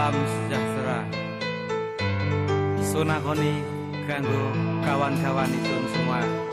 salam sejahtera. Sunahoni kanggo kawan-kawan itu semua.